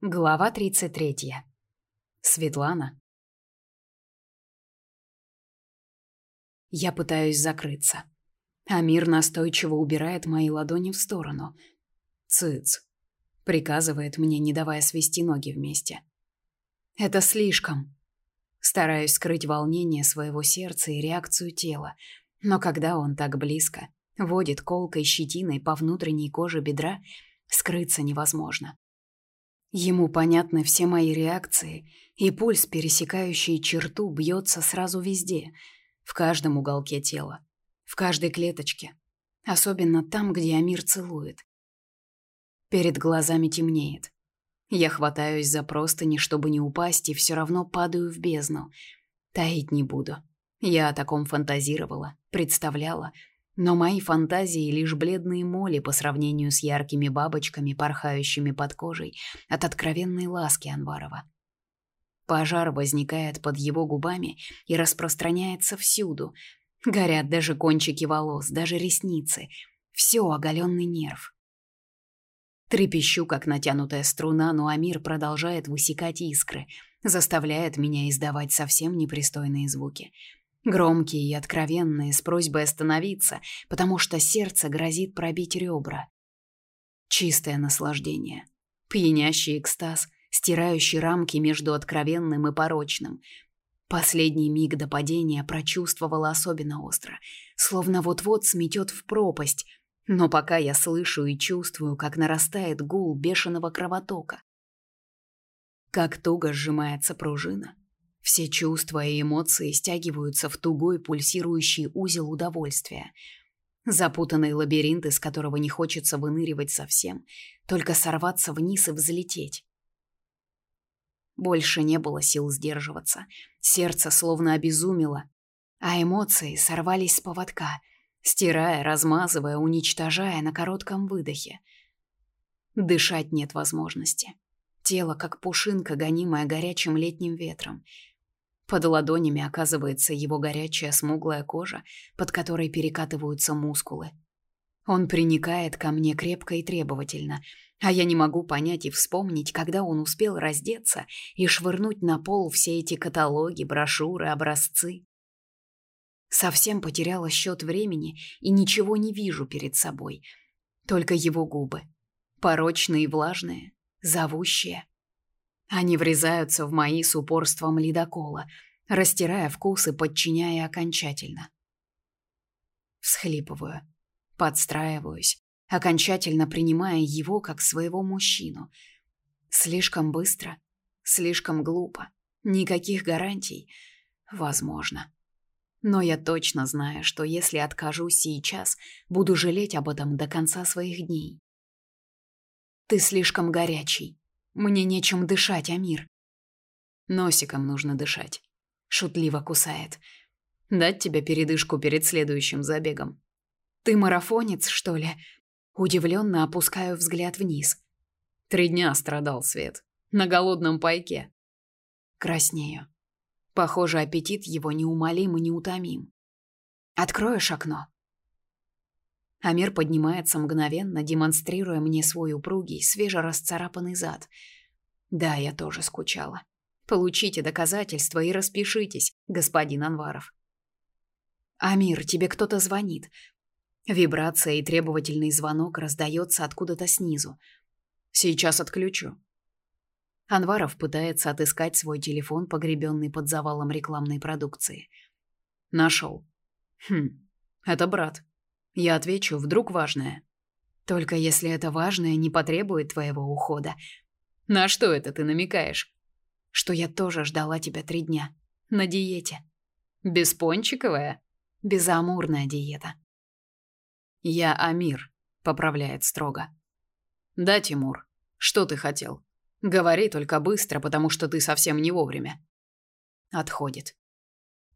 Глава 33. Светлана. Я пытаюсь закрыться. Амир настойчиво убирает мои ладони в сторону. «Цыц», — приказывает мне, не давая свести ноги вместе. «Это слишком». Стараюсь скрыть волнение своего сердца и реакцию тела, но когда он так близко, водит колкой щетиной по внутренней коже бедра, скрыться невозможно. Ему понятны все мои реакции, и пульс, пересекающий черту, бьется сразу везде, в каждом уголке тела, в каждой клеточке, особенно там, где Амир целует. Перед глазами темнеет. Я хватаюсь за простыни, чтобы не упасть, и все равно падаю в бездну. Таить не буду. Я о таком фантазировала, представляла, но мои фантазии лишь бледные моли по сравнению с яркими бабочками, порхающими под кожей от откровенной ласки Анварова. Пожар возникает под его губами и распространяется всюду. Горят даже кончики волос, даже ресницы. Все оголенный нерв. Трепещу, как натянутая струна, но Амир продолжает высекать искры, заставляет меня издавать совсем непристойные звуки — Громкие и откровенные, с просьбой остановиться, потому что сердце грозит пробить ребра. Чистое наслаждение. Пьянящий экстаз, стирающий рамки между откровенным и порочным. Последний миг до падения прочувствовала особенно остро, словно вот-вот сметет в пропасть, но пока я слышу и чувствую, как нарастает гул бешеного кровотока. Как туго сжимается пружина, все чувства и эмоции стягиваются в тугой пульсирующий узел удовольствия. Запутанный лабиринт, из которого не хочется выныривать совсем, только сорваться вниз и взлететь. Больше не было сил сдерживаться. Сердце словно обезумело, а эмоции сорвались с поводка, стирая, размазывая, уничтожая на коротком выдохе. Дышать нет возможности. Тело как пушинка, гонимая горячим летним ветром. Под ладонями оказывается его горячая смуглая кожа, под которой перекатываются мускулы. Он приникает ко мне крепко и требовательно, а я не могу понять и вспомнить, когда он успел раздеться и швырнуть на пол все эти каталоги, брошюры, образцы. Совсем потеряла счет времени и ничего не вижу перед собой. Только его губы. Порочные и влажные, зовущие. Они врезаются в мои с упорством ледокола, растирая вкус и подчиняя окончательно. Всхлипываю, подстраиваюсь, окончательно принимая его как своего мужчину. Слишком быстро, слишком глупо, никаких гарантий. Возможно. Но я точно знаю, что если откажусь сейчас, буду жалеть об этом до конца своих дней. Ты слишком горячий, мне нечем дышать, Амир. Носиком нужно дышать. Шутливо кусает. Дать тебе передышку перед следующим забегом. Ты марафонец, что ли? Удивленно опускаю взгляд вниз. Три дня страдал Свет. На голодном пайке. Краснею. Похоже, аппетит его неумолим и неутомим. Откроешь окно? Амир поднимается мгновенно, демонстрируя мне свой упругий, свежерасцарапанный зад. Да, я тоже скучала. Получите доказательства и распишитесь, господин Анваров. Амир, тебе кто-то звонит. Вибрация и требовательный звонок раздается откуда-то снизу. Сейчас отключу. Анваров пытается отыскать свой телефон, погребенный под завалом рекламной продукции. Нашел. Хм, это брат. Я отвечу, вдруг важное. Только если это важное не потребует твоего ухода. На что это ты намекаешь? Что я тоже ждала тебя три дня. На диете. Беспончиковая? Безамурная диета. Я Амир, поправляет строго. Да, Тимур. Что ты хотел? Говори только быстро, потому что ты совсем не вовремя. Отходит.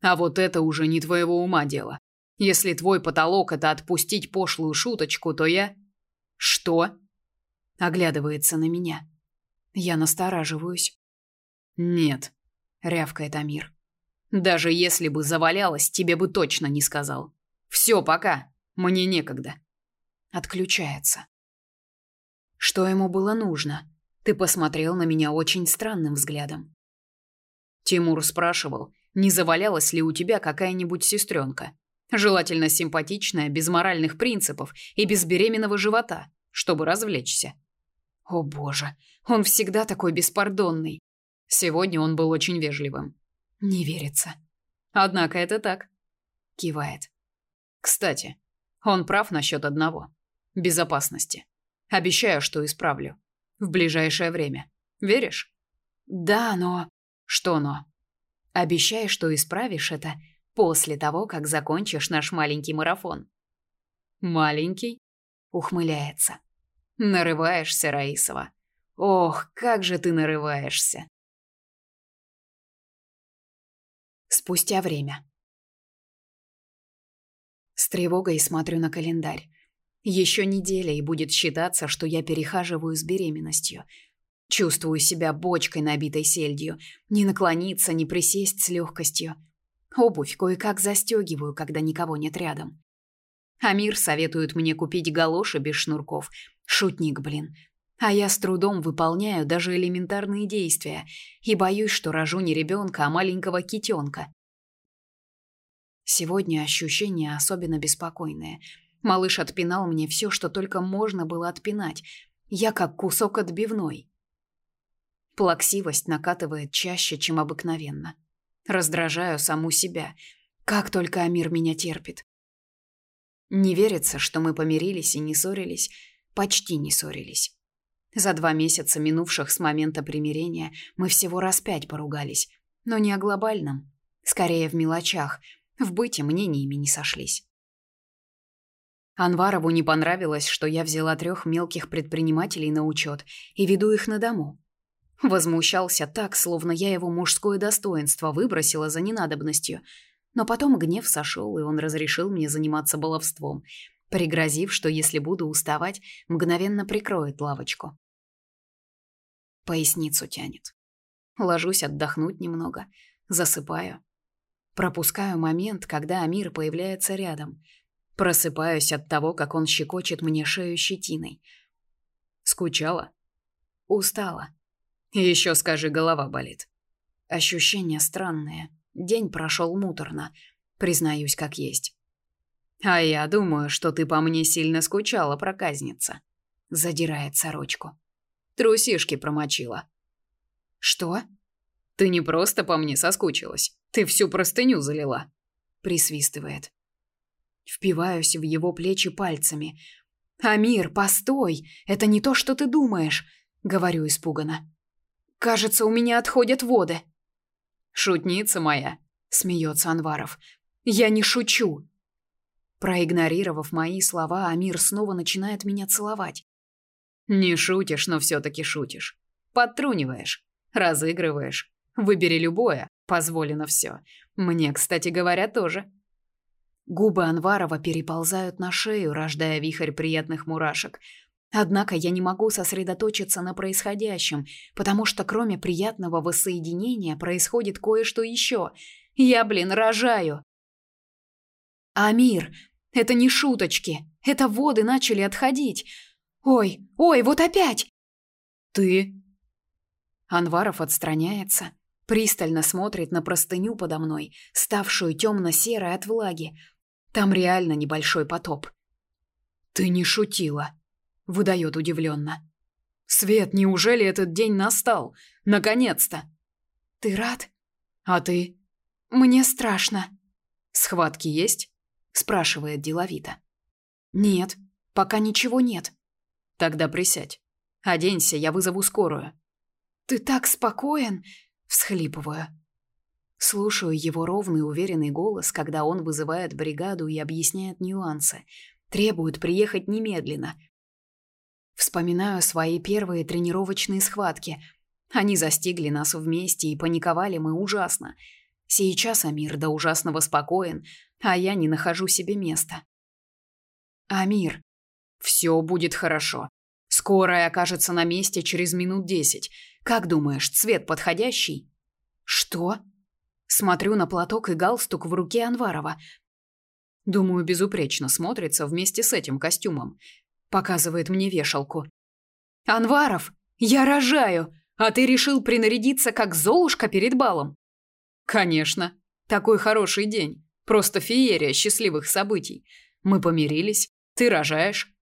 А вот это уже не твоего ума дело. Если твой потолок это отпустить пошлую шуточку, то я Что? Оглядывается на меня. Я настораживаюсь. Нет, рявкает Амир. Даже если бы завалялась, тебе бы точно не сказал. Все, пока. Мне некогда. Отключается. Что ему было нужно? Ты посмотрел на меня очень странным взглядом. Тимур спрашивал, не завалялась ли у тебя какая-нибудь сестренка. Желательно симпатичная, без моральных принципов и без беременного живота, чтобы развлечься. О боже, он всегда такой беспардонный. Сегодня он был очень вежливым. Не верится. Однако это так. Кивает. Кстати, он прав насчет одного. Безопасности. Обещаю, что исправлю. В ближайшее время. Веришь? Да, но... Что но? Обещай, что исправишь это после того, как закончишь наш маленький марафон. Маленький? Ухмыляется. Нарываешься, Раисова. Ох, как же ты нарываешься. Спустя время. С тревогой смотрю на календарь. Еще неделя, и будет считаться, что я перехаживаю с беременностью. Чувствую себя бочкой, набитой сельдью. Не наклониться, не присесть с легкостью. Обувь кое-как застегиваю, когда никого нет рядом. Амир советует мне купить галоши без шнурков. Шутник, блин. А я с трудом выполняю даже элементарные действия и боюсь, что рожу не ребенка, а маленького китенка. Сегодня ощущения особенно беспокойные. Малыш отпинал мне все, что только можно было отпинать. Я как кусок отбивной. Плаксивость накатывает чаще, чем обыкновенно. Раздражаю саму себя. Как только Амир меня терпит. Не верится, что мы помирились и не ссорились, почти не ссорились. За два месяца, минувших с момента примирения, мы всего раз пять поругались, но не о глобальном, скорее в мелочах, в быте мнениями не сошлись. Анварову не понравилось, что я взяла трех мелких предпринимателей на учет и веду их на дому. Возмущался так, словно я его мужское достоинство выбросила за ненадобностью. Но потом гнев сошел, и он разрешил мне заниматься баловством, пригрозив, что если буду уставать, мгновенно прикроет лавочку. Поясницу тянет. Ложусь отдохнуть немного, засыпаю. Пропускаю момент, когда Амир появляется рядом. Просыпаюсь от того, как он щекочет мне шею щетиной. Скучала? Устала. Еще скажи, голова болит. Ощущения странные. День прошел муторно, признаюсь как есть. А я думаю, что ты по мне сильно скучала, проказница. Задирает сорочку. Трусишки промочила. Что? Ты не просто по мне соскучилась, ты всю простыню залила. Присвистывает. Впиваюсь в его плечи пальцами. Амир, постой, это не то, что ты думаешь, говорю испуганно. Кажется, у меня отходят воды. Шутница моя, смеется Анваров. Я не шучу. Проигнорировав мои слова, Амир снова начинает меня целовать. Не шутишь, но все таки шутишь. Подтруниваешь, разыгрываешь. Выбери любое, позволено все. Мне, кстати говоря, тоже. Губы Анварова переползают на шею, рождая вихрь приятных мурашек. Однако я не могу сосредоточиться на происходящем, потому что кроме приятного воссоединения происходит кое-что еще. Я, блин, рожаю. Амир, это не шуточки. Это воды начали отходить. Ой, ой, вот опять. Ты? Анваров отстраняется, пристально смотрит на простыню подо мной, ставшую темно-серой от влаги. Там реально небольшой потоп. Ты не шутила выдает удивленно. Свет, неужели этот день настал? Наконец-то. Ты рад? А ты? Мне страшно. Схватки есть? спрашивает деловито. Нет, пока ничего нет. Тогда присядь. Оденься, я вызову скорую. Ты так спокоен, всхлипываю. Слушаю его ровный, уверенный голос, когда он вызывает бригаду и объясняет нюансы. Требует приехать немедленно, Вспоминаю свои первые тренировочные схватки. Они застигли нас вместе и паниковали мы ужасно. Сейчас Амир до ужасного спокоен, а я не нахожу себе места. Амир, все будет хорошо. Скорая окажется на месте через минут десять. Как думаешь, цвет подходящий? Что? Смотрю на платок и галстук в руке Анварова. Думаю, безупречно смотрится вместе с этим костюмом. Показывает мне вешалку. «Анваров, Я рожаю, а ты решил принарядиться как Золушка перед балом? Конечно. Такой хороший день. Просто феерия счастливых событий. Мы помирились, ты рожаешь.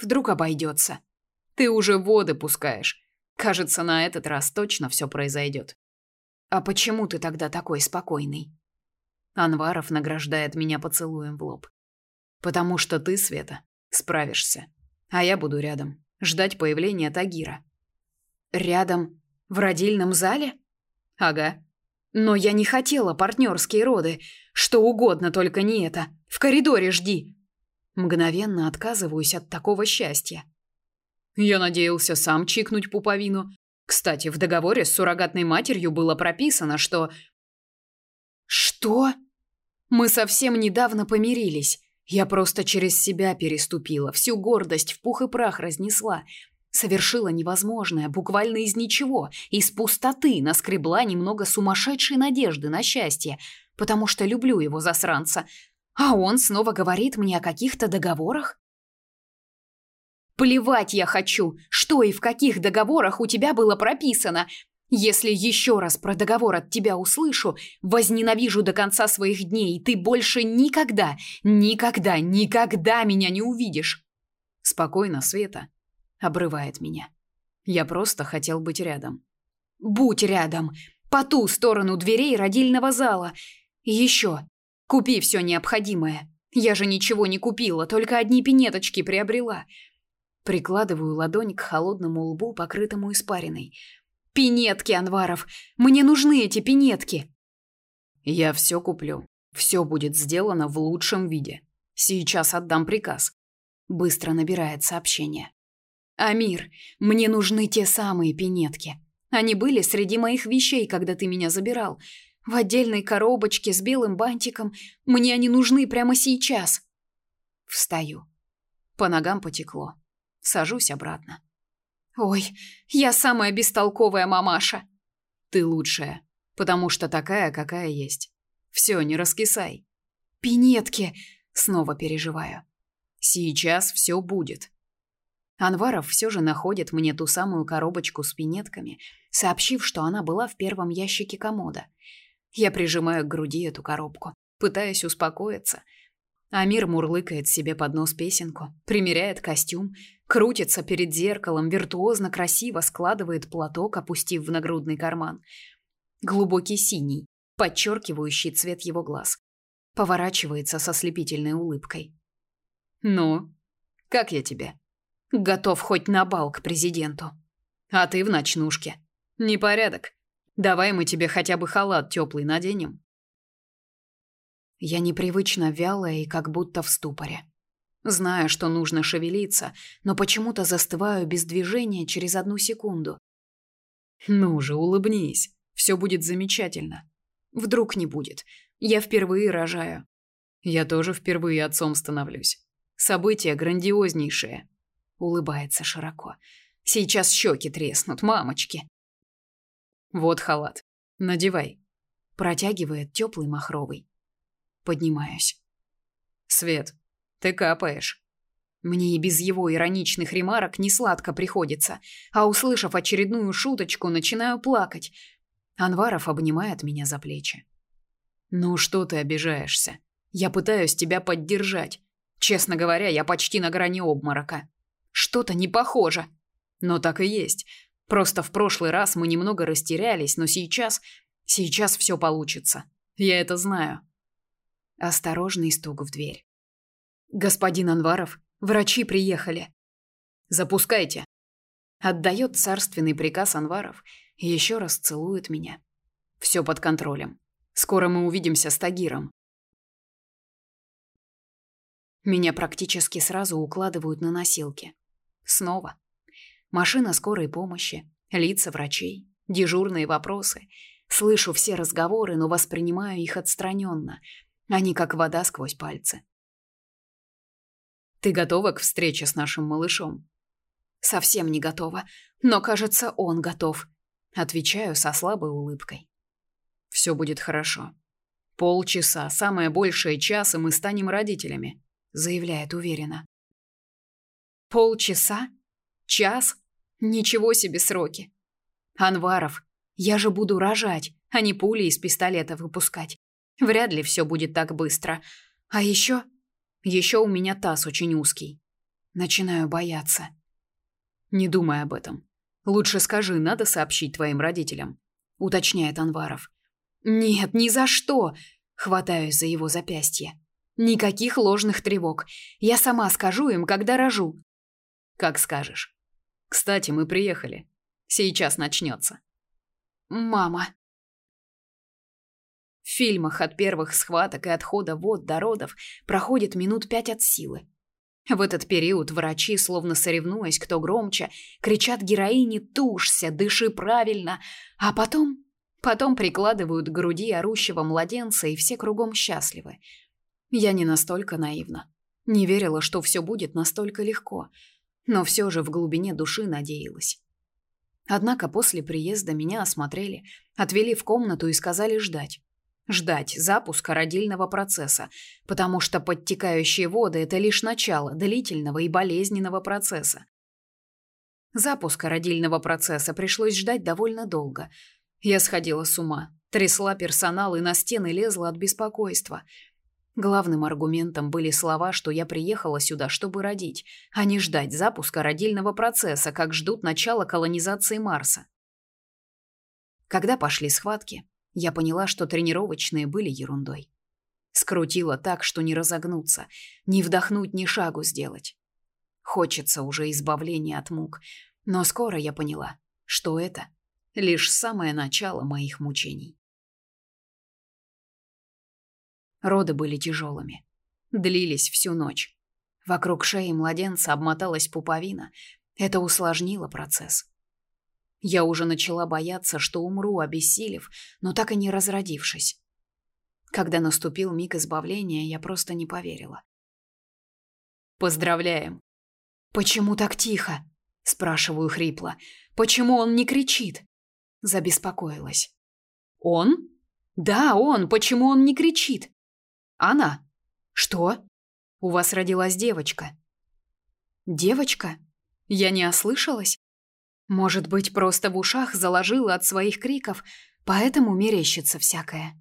Вдруг обойдется. Ты уже воды пускаешь. Кажется, на этот раз точно все произойдет. А почему ты тогда такой спокойный? Анваров награждает меня поцелуем в лоб. Потому что ты, Света, справишься. А я буду рядом, ждать появления Тагира. Рядом в родильном зале? Ага. Но я не хотела партнерские роды. Что угодно, только не это. В коридоре жди. Мгновенно отказываюсь от такого счастья. Я надеялся сам чикнуть пуповину. Кстати, в договоре с суррогатной матерью было прописано, что... Что? Мы совсем недавно помирились. Я просто через себя переступила, всю гордость в пух и прах разнесла. Совершила невозможное, буквально из ничего, из пустоты наскребла немного сумасшедшей надежды на счастье, потому что люблю его засранца. А он снова говорит мне о каких-то договорах? Плевать я хочу, что и в каких договорах у тебя было прописано. Если еще раз про договор от тебя услышу, возненавижу до конца своих дней, и ты больше никогда, никогда, никогда меня не увидишь. Спокойно, Света, обрывает меня. Я просто хотел быть рядом. Будь рядом, по ту сторону дверей родильного зала. Еще, купи все необходимое. Я же ничего не купила, только одни пинеточки приобрела. Прикладываю ладонь к холодному лбу, покрытому испариной. Пинетки, Анваров, мне нужны эти пинетки. Я все куплю. Все будет сделано в лучшем виде. Сейчас отдам приказ. Быстро набирает сообщение. Амир, мне нужны те самые пинетки. Они были среди моих вещей, когда ты меня забирал. В отдельной коробочке с белым бантиком. Мне они нужны прямо сейчас. Встаю. По ногам потекло. Сажусь обратно. Ой, я самая бестолковая мамаша. Ты лучшая, потому что такая, какая есть. Все, не раскисай. Пинетки, снова переживаю. Сейчас все будет. Анваров все же находит мне ту самую коробочку с пинетками, сообщив, что она была в первом ящике комода. Я прижимаю к груди эту коробку, пытаясь успокоиться. Амир мурлыкает себе под нос песенку, примеряет костюм, крутится перед зеркалом, виртуозно красиво складывает платок, опустив в нагрудный карман. Глубокий синий, подчеркивающий цвет его глаз. Поворачивается со слепительной улыбкой. «Ну, как я тебе?» «Готов хоть на бал к президенту. А ты в ночнушке. Непорядок. Давай мы тебе хотя бы халат теплый наденем». Я непривычно вялая и как будто в ступоре. Знаю, что нужно шевелиться, но почему-то застываю без движения через одну секунду. Ну же, улыбнись. Все будет замечательно. Вдруг не будет. Я впервые рожаю. Я тоже впервые отцом становлюсь. Событие грандиознейшее. Улыбается широко. Сейчас щеки треснут, мамочки. Вот халат. Надевай. Протягивает теплый махровый. Поднимаюсь. Свет, ты капаешь. Мне и без его ироничных ремарок не сладко приходится, а услышав очередную шуточку, начинаю плакать. Анваров обнимает меня за плечи. Ну что ты обижаешься? Я пытаюсь тебя поддержать. Честно говоря, я почти на грани обморока. Что-то не похоже. Но так и есть. Просто в прошлый раз мы немного растерялись, но сейчас сейчас все получится. Я это знаю. Осторожный стук в дверь. Господин Анваров, врачи приехали. Запускайте. Отдает царственный приказ Анваров и еще раз целует меня. Все под контролем. Скоро мы увидимся с Тагиром. Меня практически сразу укладывают на носилки. Снова. Машина скорой помощи, лица врачей, дежурные вопросы. Слышу все разговоры, но воспринимаю их отстраненно. Они как вода сквозь пальцы. Ты готова к встрече с нашим малышом? Совсем не готова, но, кажется, он готов. Отвечаю со слабой улыбкой. Все будет хорошо. Полчаса, самое большее час, и мы станем родителями, заявляет уверенно. Полчаса? Час? Ничего себе сроки. Анваров, я же буду рожать, а не пули из пистолета выпускать. Вряд ли все будет так быстро. А еще... Еще у меня таз очень узкий. Начинаю бояться. Не думай об этом. Лучше скажи, надо сообщить твоим родителям, уточняет Анваров. Нет, ни за что, хватаюсь за его запястье. Никаких ложных тревог. Я сама скажу им, когда рожу. Как скажешь. Кстати, мы приехали. Сейчас начнется. Мама. В фильмах от первых схваток и отхода вод до родов проходит минут пять от силы. В этот период врачи, словно соревнуясь, кто громче, кричат героине «Тушься, дыши правильно!», а потом... Потом прикладывают к груди орущего младенца, и все кругом счастливы. Я не настолько наивна. Не верила, что все будет настолько легко, но все же в глубине души надеялась. Однако после приезда меня осмотрели, отвели в комнату и сказали ждать. Ждать запуска родильного процесса, потому что подтекающие воды – это лишь начало длительного и болезненного процесса. Запуска родильного процесса пришлось ждать довольно долго. Я сходила с ума, трясла персонал и на стены лезла от беспокойства. Главным аргументом были слова, что я приехала сюда, чтобы родить, а не ждать запуска родильного процесса, как ждут начала колонизации Марса. Когда пошли схватки, я поняла, что тренировочные были ерундой. Скрутила так, что не разогнуться, ни вдохнуть, ни шагу сделать. Хочется уже избавления от мук, но скоро я поняла, что это лишь самое начало моих мучений. Роды были тяжелыми, длились всю ночь. Вокруг шеи младенца обмоталась пуповина. Это усложнило процесс. Я уже начала бояться, что умру, обессилев, но так и не разродившись. Когда наступил миг избавления, я просто не поверила. «Поздравляем!» «Почему так тихо?» – спрашиваю хрипло. «Почему он не кричит?» Забеспокоилась. «Он?» «Да, он. Почему он не кричит?» «Она?» «Что?» «У вас родилась девочка». «Девочка?» Я не ослышалась? Может быть, просто в ушах заложила от своих криков, поэтому мерещится всякое.